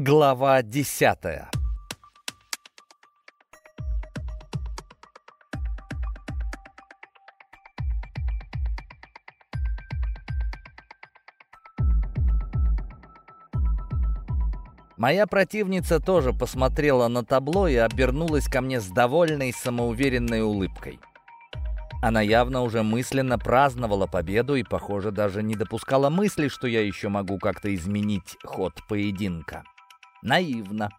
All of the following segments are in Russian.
Глава десятая Моя противница тоже посмотрела на табло и обернулась ко мне с довольной, самоуверенной улыбкой. Она явно уже мысленно праздновала победу и, похоже, даже не допускала мысли, что я еще могу как-то изменить ход поединка. Наивно.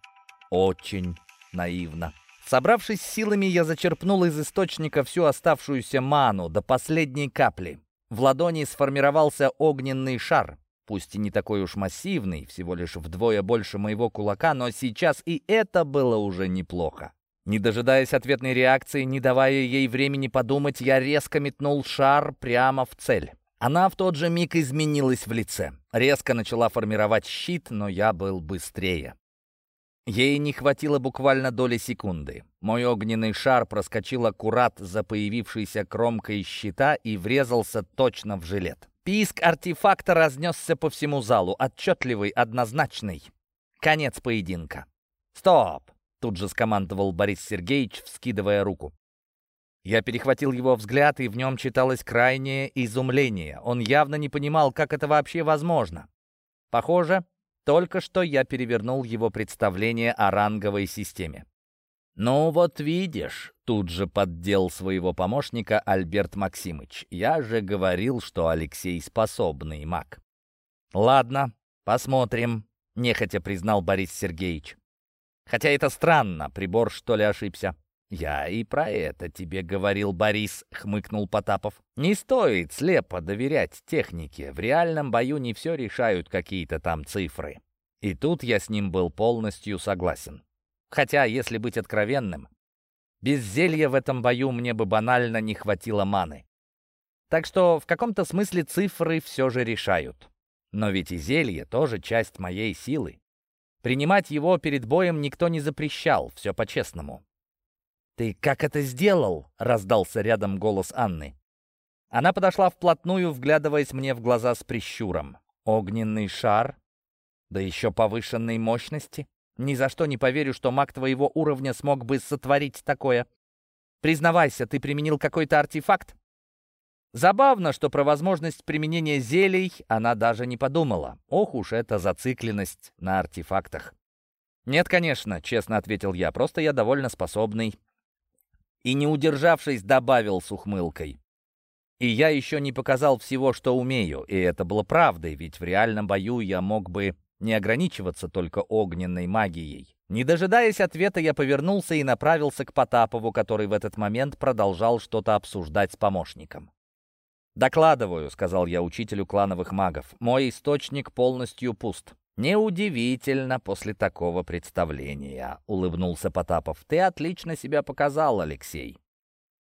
Очень наивно. Собравшись силами, я зачерпнул из источника всю оставшуюся ману до последней капли. В ладони сформировался огненный шар, пусть и не такой уж массивный, всего лишь вдвое больше моего кулака, но сейчас и это было уже неплохо. Не дожидаясь ответной реакции, не давая ей времени подумать, я резко метнул шар прямо в цель. Она в тот же миг изменилась в лице. Резко начала формировать щит, но я был быстрее. Ей не хватило буквально доли секунды. Мой огненный шар проскочил аккурат за появившейся кромкой щита и врезался точно в жилет. Писк артефакта разнесся по всему залу, отчетливый, однозначный. Конец поединка. «Стоп!» — тут же скомандовал Борис Сергеевич, вскидывая руку. Я перехватил его взгляд, и в нем читалось крайнее изумление. Он явно не понимал, как это вообще возможно. Похоже, только что я перевернул его представление о ранговой системе. «Ну вот видишь», — тут же поддел своего помощника Альберт Максимыч. «Я же говорил, что Алексей способный маг». «Ладно, посмотрим», — нехотя признал Борис Сергеевич. «Хотя это странно, прибор что ли ошибся?» «Я и про это тебе говорил, Борис», — хмыкнул Потапов. «Не стоит слепо доверять технике. В реальном бою не все решают какие-то там цифры». И тут я с ним был полностью согласен. Хотя, если быть откровенным, без зелья в этом бою мне бы банально не хватило маны. Так что в каком-то смысле цифры все же решают. Но ведь и зелье тоже часть моей силы. Принимать его перед боем никто не запрещал, все по-честному. «Ты как это сделал?» — раздался рядом голос Анны. Она подошла вплотную, вглядываясь мне в глаза с прищуром. «Огненный шар? Да еще повышенной мощности? Ни за что не поверю, что маг твоего уровня смог бы сотворить такое. Признавайся, ты применил какой-то артефакт?» Забавно, что про возможность применения зелий она даже не подумала. Ох уж эта зацикленность на артефактах. «Нет, конечно», — честно ответил я, — «просто я довольно способный и, не удержавшись, добавил с ухмылкой. И я еще не показал всего, что умею, и это было правдой, ведь в реальном бою я мог бы не ограничиваться только огненной магией. Не дожидаясь ответа, я повернулся и направился к Потапову, который в этот момент продолжал что-то обсуждать с помощником. «Докладываю», — сказал я учителю клановых магов, — «мой источник полностью пуст. «Неудивительно после такого представления», — улыбнулся Потапов. «Ты отлично себя показал, Алексей.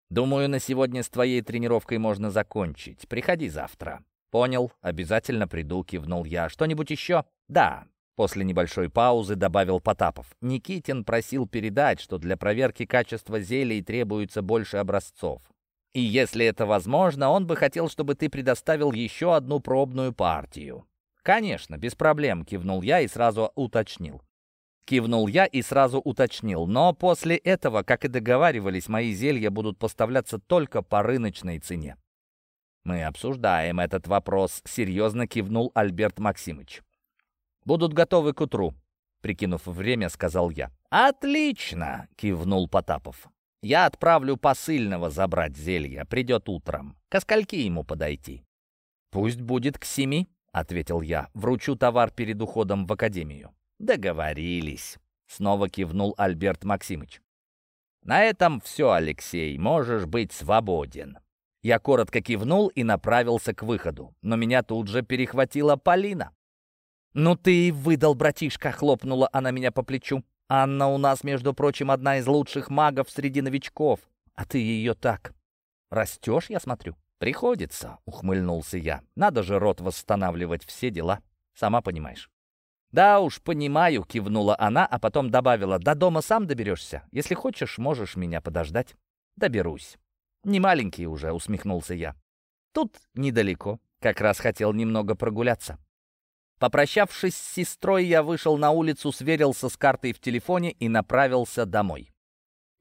Думаю, на сегодня с твоей тренировкой можно закончить. Приходи завтра». «Понял, обязательно приду», — кивнул я. «Что-нибудь еще?» «Да», — после небольшой паузы добавил Потапов. «Никитин просил передать, что для проверки качества зелий требуется больше образцов. И если это возможно, он бы хотел, чтобы ты предоставил еще одну пробную партию. «Конечно, без проблем», — кивнул я и сразу уточнил. Кивнул я и сразу уточнил. Но после этого, как и договаривались, мои зелья будут поставляться только по рыночной цене. «Мы обсуждаем этот вопрос», — серьезно кивнул Альберт Максимыч. «Будут готовы к утру», — прикинув время, сказал я. «Отлично!» — кивнул Потапов. «Я отправлю посыльного забрать зелья. Придет утром. Ко скольки ему подойти?» «Пусть будет к семи», — ответил я. «Вручу товар перед уходом в академию». «Договорились», — снова кивнул Альберт Максимыч. «На этом все, Алексей, можешь быть свободен». Я коротко кивнул и направился к выходу, но меня тут же перехватила Полина. «Ну ты и выдал, братишка!» — хлопнула она меня по плечу. «Анна у нас, между прочим, одна из лучших магов среди новичков. А ты ее так растешь, я смотрю». «Приходится», — ухмыльнулся я. «Надо же рот восстанавливать, все дела. Сама понимаешь». «Да уж, понимаю», — кивнула она, а потом добавила. «До дома сам доберешься. Если хочешь, можешь меня подождать». «Доберусь». «Не маленький уже», — усмехнулся я. «Тут недалеко. Как раз хотел немного прогуляться». Попрощавшись с сестрой, я вышел на улицу, сверился с картой в телефоне и направился домой.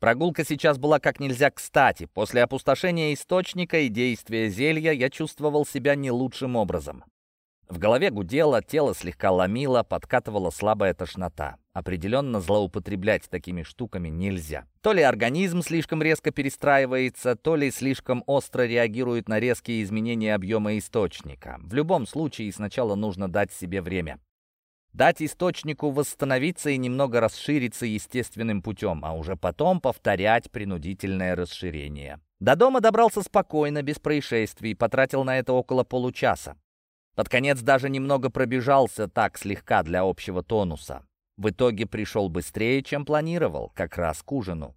Прогулка сейчас была как нельзя кстати. После опустошения источника и действия зелья я чувствовал себя не лучшим образом. В голове гудело, тело слегка ломило, подкатывала слабая тошнота. Определенно злоупотреблять такими штуками нельзя. То ли организм слишком резко перестраивается, то ли слишком остро реагирует на резкие изменения объема источника. В любом случае сначала нужно дать себе время. Дать источнику восстановиться и немного расшириться естественным путем, а уже потом повторять принудительное расширение. До дома добрался спокойно, без происшествий, потратил на это около получаса. Под конец даже немного пробежался так слегка для общего тонуса. В итоге пришел быстрее, чем планировал, как раз к ужину.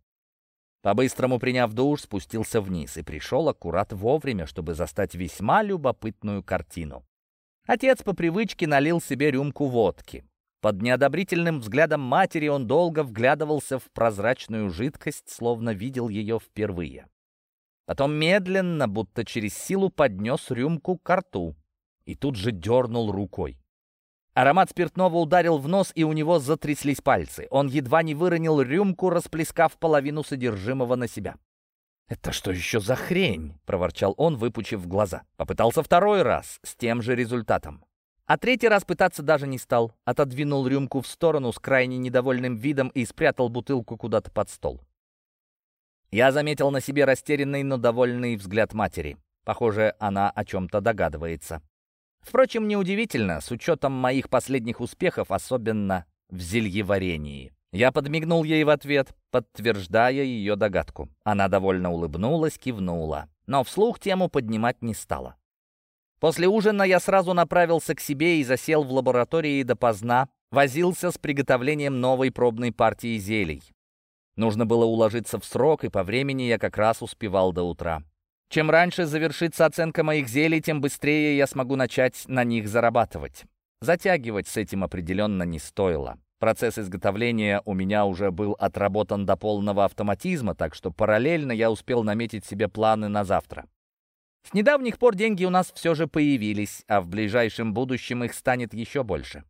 По-быстрому приняв душ, спустился вниз и пришел аккурат вовремя, чтобы застать весьма любопытную картину. Отец по привычке налил себе рюмку водки. Под неодобрительным взглядом матери он долго вглядывался в прозрачную жидкость, словно видел ее впервые. Потом медленно, будто через силу, поднес рюмку к рту и тут же дернул рукой. Аромат спиртного ударил в нос, и у него затряслись пальцы. Он едва не выронил рюмку, расплескав половину содержимого на себя. «Это что еще за хрень?» — проворчал он, выпучив глаза. Попытался второй раз, с тем же результатом. А третий раз пытаться даже не стал. Отодвинул рюмку в сторону с крайне недовольным видом и спрятал бутылку куда-то под стол. Я заметил на себе растерянный, но довольный взгляд матери. Похоже, она о чем-то догадывается. Впрочем, неудивительно, с учетом моих последних успехов, особенно в зельеварении. Я подмигнул ей в ответ, подтверждая ее догадку. Она довольно улыбнулась, кивнула, но вслух тему поднимать не стала. После ужина я сразу направился к себе и засел в лаборатории допоздна, возился с приготовлением новой пробной партии зелий. Нужно было уложиться в срок, и по времени я как раз успевал до утра. Чем раньше завершится оценка моих зелий, тем быстрее я смогу начать на них зарабатывать. Затягивать с этим определенно не стоило. Процесс изготовления у меня уже был отработан до полного автоматизма, так что параллельно я успел наметить себе планы на завтра. С недавних пор деньги у нас все же появились, а в ближайшем будущем их станет еще больше.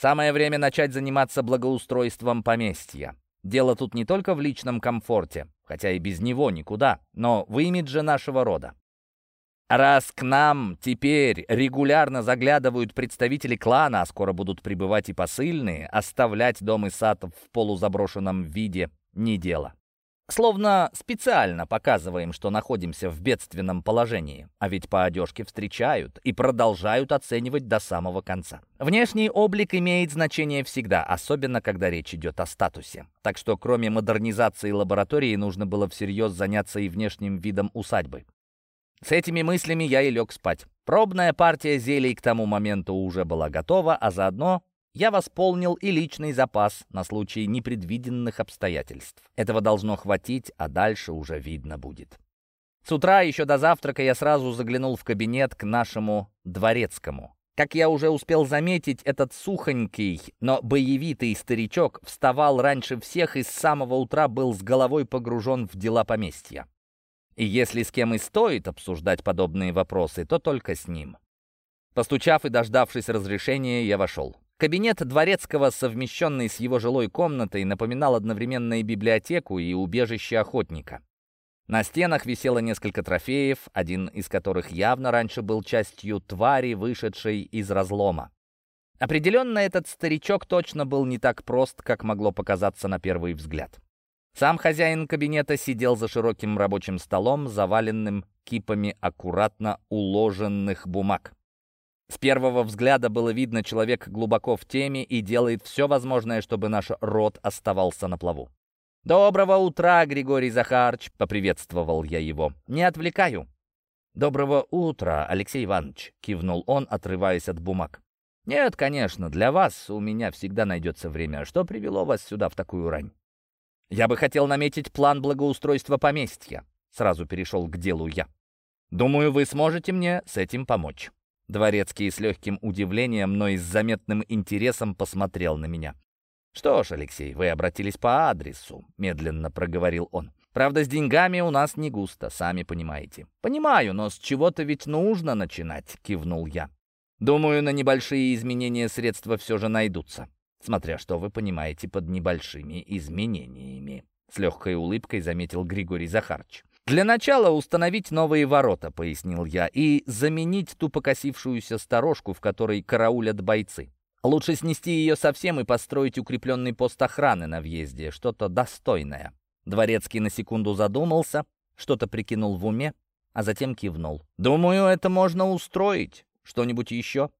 Самое время начать заниматься благоустройством поместья. Дело тут не только в личном комфорте, хотя и без него никуда, но в имидже нашего рода. Раз к нам теперь регулярно заглядывают представители клана, а скоро будут прибывать и посыльные, оставлять дом и сад в полузаброшенном виде не дело. Словно специально показываем, что находимся в бедственном положении, а ведь по одежке встречают и продолжают оценивать до самого конца. Внешний облик имеет значение всегда, особенно когда речь идет о статусе. Так что кроме модернизации лаборатории нужно было всерьез заняться и внешним видом усадьбы. С этими мыслями я и лег спать. Пробная партия зелий к тому моменту уже была готова, а заодно я восполнил и личный запас на случай непредвиденных обстоятельств. Этого должно хватить, а дальше уже видно будет. С утра, еще до завтрака, я сразу заглянул в кабинет к нашему дворецкому. Как я уже успел заметить, этот сухонький, но боевитый старичок вставал раньше всех и с самого утра был с головой погружен в дела поместья. И если с кем и стоит обсуждать подобные вопросы, то только с ним. Постучав и дождавшись разрешения, я вошел. Кабинет дворецкого, совмещенный с его жилой комнатой, напоминал одновременно и библиотеку, и убежище охотника. На стенах висело несколько трофеев, один из которых явно раньше был частью твари, вышедшей из разлома. Определенно, этот старичок точно был не так прост, как могло показаться на первый взгляд. Сам хозяин кабинета сидел за широким рабочим столом, заваленным кипами аккуратно уложенных бумаг. С первого взгляда было видно, человек глубоко в теме и делает все возможное, чтобы наш род оставался на плаву. «Доброго утра, Григорий Захарч!» — поприветствовал я его. «Не отвлекаю?» «Доброго утра, Алексей Иванович!» — кивнул он, отрываясь от бумаг. «Нет, конечно, для вас у меня всегда найдется время. Что привело вас сюда в такую рань?» «Я бы хотел наметить план благоустройства поместья», — сразу перешел к делу я. «Думаю, вы сможете мне с этим помочь». Дворецкий с легким удивлением, но и с заметным интересом посмотрел на меня. «Что ж, Алексей, вы обратились по адресу», — медленно проговорил он. «Правда, с деньгами у нас не густо, сами понимаете». «Понимаю, но с чего-то ведь нужно начинать», — кивнул я. Думаю, на небольшие изменения средства все же найдутся. Смотря что вы понимаете под небольшими изменениями. С легкой улыбкой заметил Григорий Захарч. «Для начала установить новые ворота», — пояснил я, «и заменить ту покосившуюся сторожку, в которой караулят бойцы. Лучше снести ее совсем и построить укрепленный пост охраны на въезде, что-то достойное». Дворецкий на секунду задумался, что-то прикинул в уме, а затем кивнул. «Думаю, это можно устроить. Что-нибудь еще?»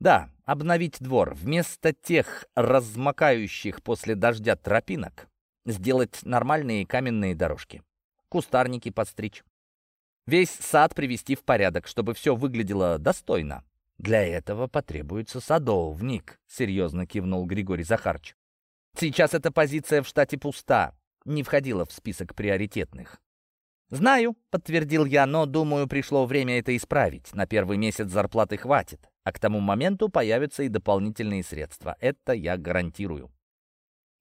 «Да, обновить двор. Вместо тех размокающих после дождя тропинок сделать нормальные каменные дорожки. Кустарники подстричь. Весь сад привести в порядок, чтобы все выглядело достойно. Для этого потребуется садовник», — серьезно кивнул Григорий Захарч. «Сейчас эта позиция в штате пуста, не входила в список приоритетных. «Знаю», — подтвердил я, «но, думаю, пришло время это исправить. На первый месяц зарплаты хватит, а к тому моменту появятся и дополнительные средства. Это я гарантирую».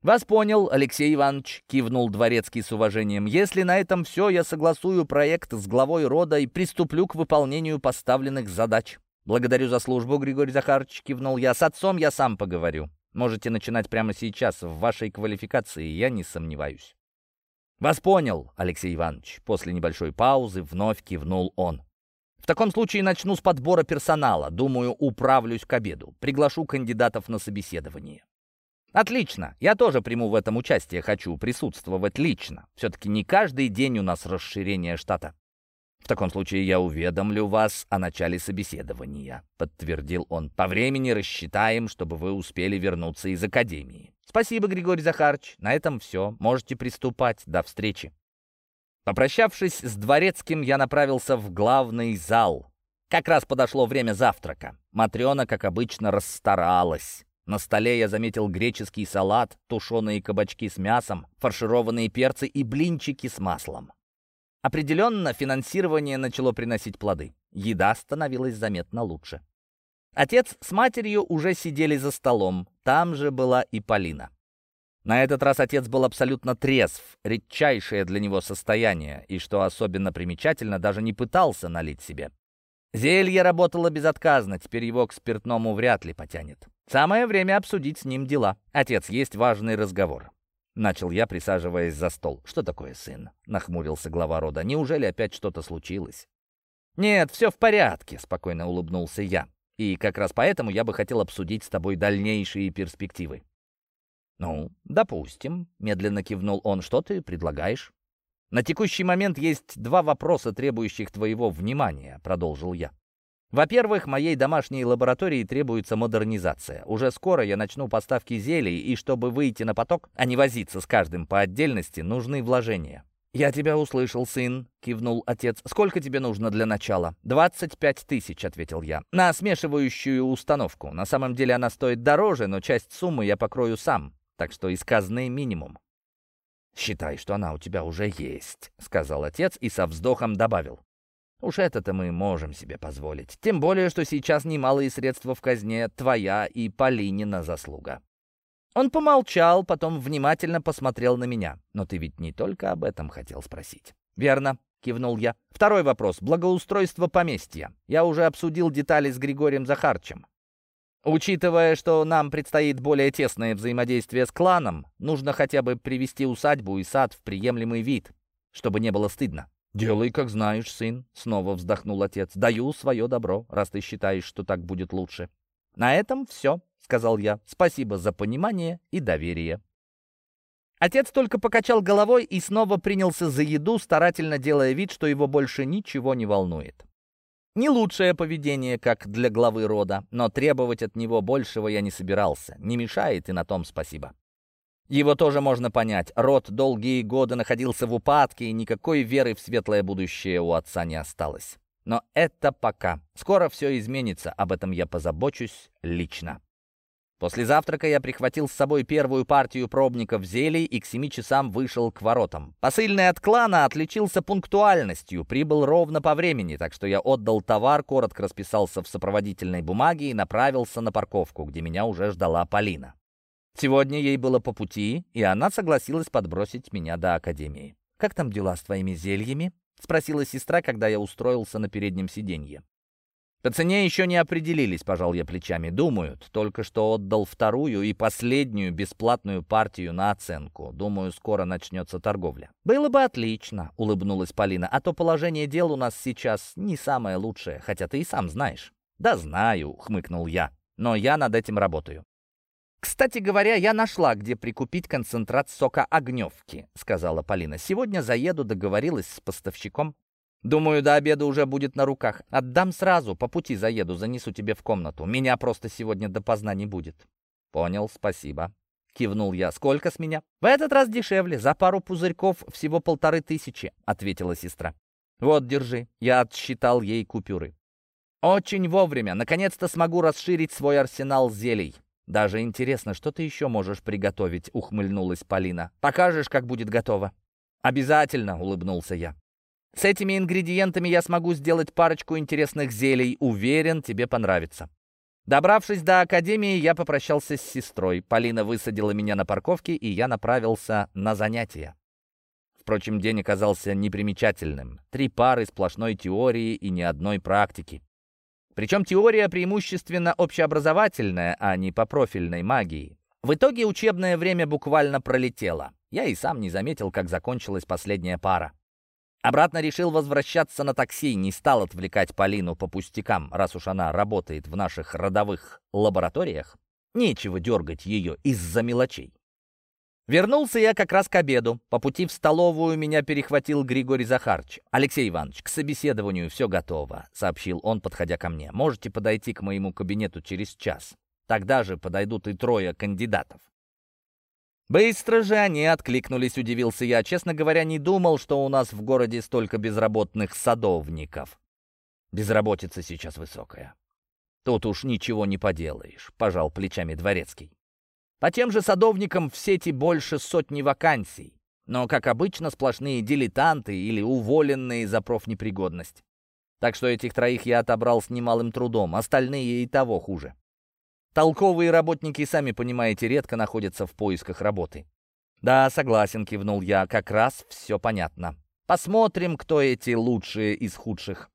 «Вас понял, Алексей Иванович», — кивнул Дворецкий с уважением. «Если на этом все, я согласую проект с главой рода и приступлю к выполнению поставленных задач». «Благодарю за службу, Григорий Захарович», — кивнул я. «С отцом я сам поговорю. Можете начинать прямо сейчас. В вашей квалификации я не сомневаюсь». «Вас понял, Алексей Иванович», — после небольшой паузы вновь кивнул он. «В таком случае начну с подбора персонала. Думаю, управлюсь к обеду. Приглашу кандидатов на собеседование». «Отлично. Я тоже приму в этом участие. Хочу присутствовать лично. Все-таки не каждый день у нас расширение штата». «В таком случае я уведомлю вас о начале собеседования», — подтвердил он. «По времени рассчитаем, чтобы вы успели вернуться из академии». «Спасибо, Григорий Захарович. На этом все. Можете приступать. До встречи». Попрощавшись с дворецким, я направился в главный зал. Как раз подошло время завтрака. Матрена, как обычно, расстаралась. На столе я заметил греческий салат, тушеные кабачки с мясом, фаршированные перцы и блинчики с маслом. Определенно, финансирование начало приносить плоды. Еда становилась заметно лучше. Отец с матерью уже сидели за столом. Там же была и Полина. На этот раз отец был абсолютно трезв, редчайшее для него состояние, и, что особенно примечательно, даже не пытался налить себе. Зелье работало безотказно, теперь его к спиртному вряд ли потянет. Самое время обсудить с ним дела. Отец, есть важный разговор. Начал я, присаживаясь за стол. «Что такое, сын?» — нахмурился глава рода. «Неужели опять что-то случилось?» «Нет, все в порядке», — спокойно улыбнулся я. «И как раз поэтому я бы хотел обсудить с тобой дальнейшие перспективы». «Ну, допустим», — медленно кивнул он. «Что ты предлагаешь?» «На текущий момент есть два вопроса, требующих твоего внимания», — продолжил я. Во-первых, моей домашней лаборатории требуется модернизация. Уже скоро я начну поставки зелий, и чтобы выйти на поток, а не возиться с каждым по отдельности, нужны вложения. «Я тебя услышал, сын», — кивнул отец. «Сколько тебе нужно для начала?» «Двадцать пять тысяч», — ответил я. «На смешивающую установку. На самом деле она стоит дороже, но часть суммы я покрою сам, так что из казны минимум». «Считай, что она у тебя уже есть», — сказал отец и со вздохом добавил. Уж это-то мы можем себе позволить. Тем более, что сейчас немалые средства в казне твоя и Полинина заслуга. Он помолчал, потом внимательно посмотрел на меня. «Но ты ведь не только об этом хотел спросить». «Верно», — кивнул я. «Второй вопрос. Благоустройство поместья. Я уже обсудил детали с Григорием Захарчем. Учитывая, что нам предстоит более тесное взаимодействие с кланом, нужно хотя бы привести усадьбу и сад в приемлемый вид, чтобы не было стыдно. «Делай, как знаешь, сын», — снова вздохнул отец. «Даю свое добро, раз ты считаешь, что так будет лучше». «На этом все», — сказал я. «Спасибо за понимание и доверие». Отец только покачал головой и снова принялся за еду, старательно делая вид, что его больше ничего не волнует. Не лучшее поведение, как для главы рода, но требовать от него большего я не собирался. Не мешает, и на том спасибо. Его тоже можно понять. Род долгие годы находился в упадке, и никакой веры в светлое будущее у отца не осталось. Но это пока. Скоро все изменится, об этом я позабочусь лично. После завтрака я прихватил с собой первую партию пробников зелий и к семи часам вышел к воротам. Посыльный от клана отличился пунктуальностью, прибыл ровно по времени, так что я отдал товар, коротко расписался в сопроводительной бумаге и направился на парковку, где меня уже ждала Полина. Сегодня ей было по пути, и она согласилась подбросить меня до академии. «Как там дела с твоими зельями?» — спросила сестра, когда я устроился на переднем сиденье. По цене еще не определились, пожал я плечами. Думают, только что отдал вторую и последнюю бесплатную партию на оценку. Думаю, скоро начнется торговля. Было бы отлично, улыбнулась Полина, а то положение дел у нас сейчас не самое лучшее, хотя ты и сам знаешь. Да знаю, хмыкнул я, но я над этим работаю. «Кстати говоря, я нашла, где прикупить концентрат сока огневки», — сказала Полина. «Сегодня заеду, договорилась с поставщиком. Думаю, до обеда уже будет на руках. Отдам сразу, по пути заеду, занесу тебе в комнату. Меня просто сегодня допоздна не будет». «Понял, спасибо». Кивнул я. «Сколько с меня?» «В этот раз дешевле. За пару пузырьков всего полторы тысячи», — ответила сестра. «Вот, держи». Я отсчитал ей купюры. «Очень вовремя. Наконец-то смогу расширить свой арсенал зелий. Даже интересно, что ты еще можешь приготовить?» — ухмыльнулась Полина. «Покажешь, как будет готово?» «Обязательно», — улыбнулся я. С этими ингредиентами я смогу сделать парочку интересных зелий. Уверен, тебе понравится. Добравшись до академии, я попрощался с сестрой. Полина высадила меня на парковке, и я направился на занятия. Впрочем, день оказался непримечательным. Три пары сплошной теории и ни одной практики. Причем теория преимущественно общеобразовательная, а не по профильной магии. В итоге учебное время буквально пролетело. Я и сам не заметил, как закончилась последняя пара. Обратно решил возвращаться на такси, не стал отвлекать Полину по пустякам, раз уж она работает в наших родовых лабораториях. Нечего дергать ее из-за мелочей. Вернулся я как раз к обеду. По пути в столовую меня перехватил Григорий Захарч. «Алексей Иванович, к собеседованию все готово», — сообщил он, подходя ко мне. «Можете подойти к моему кабинету через час. Тогда же подойдут и трое кандидатов». Быстро же они откликнулись, удивился я. Честно говоря, не думал, что у нас в городе столько безработных садовников. Безработица сейчас высокая. Тут уж ничего не поделаешь, пожал плечами дворецкий. По тем же садовникам в сети больше сотни вакансий. Но, как обычно, сплошные дилетанты или уволенные за профнепригодность. Так что этих троих я отобрал с немалым трудом, остальные и того хуже. Толковые работники, сами понимаете, редко находятся в поисках работы. «Да, согласен», — кивнул я, — «как раз все понятно. Посмотрим, кто эти лучшие из худших.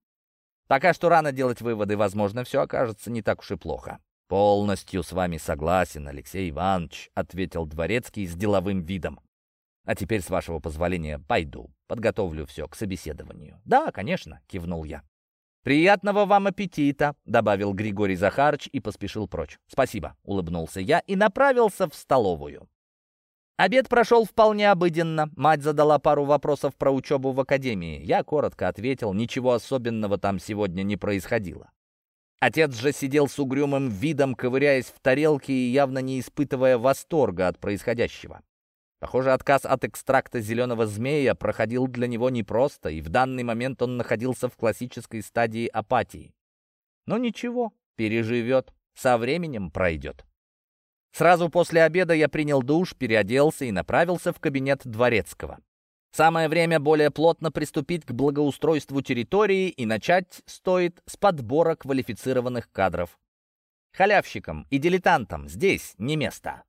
Пока что рано делать выводы, возможно, все окажется не так уж и плохо». «Полностью с вами согласен, Алексей Иванович», — ответил Дворецкий с деловым видом. «А теперь, с вашего позволения, пойду, подготовлю все к собеседованию». «Да, конечно», — кивнул я. «Приятного вам аппетита!» — добавил Григорий Захарыч и поспешил прочь. «Спасибо!» — улыбнулся я и направился в столовую. Обед прошел вполне обыденно. Мать задала пару вопросов про учебу в академии. Я коротко ответил, ничего особенного там сегодня не происходило. Отец же сидел с угрюмым видом, ковыряясь в тарелке и явно не испытывая восторга от происходящего. Похоже, отказ от экстракта зеленого змея проходил для него непросто, и в данный момент он находился в классической стадии апатии. Но ничего, переживет, со временем пройдет. Сразу после обеда я принял душ, переоделся и направился в кабинет дворецкого. Самое время более плотно приступить к благоустройству территории и начать стоит с подбора квалифицированных кадров. Халявщикам и дилетантам здесь не место.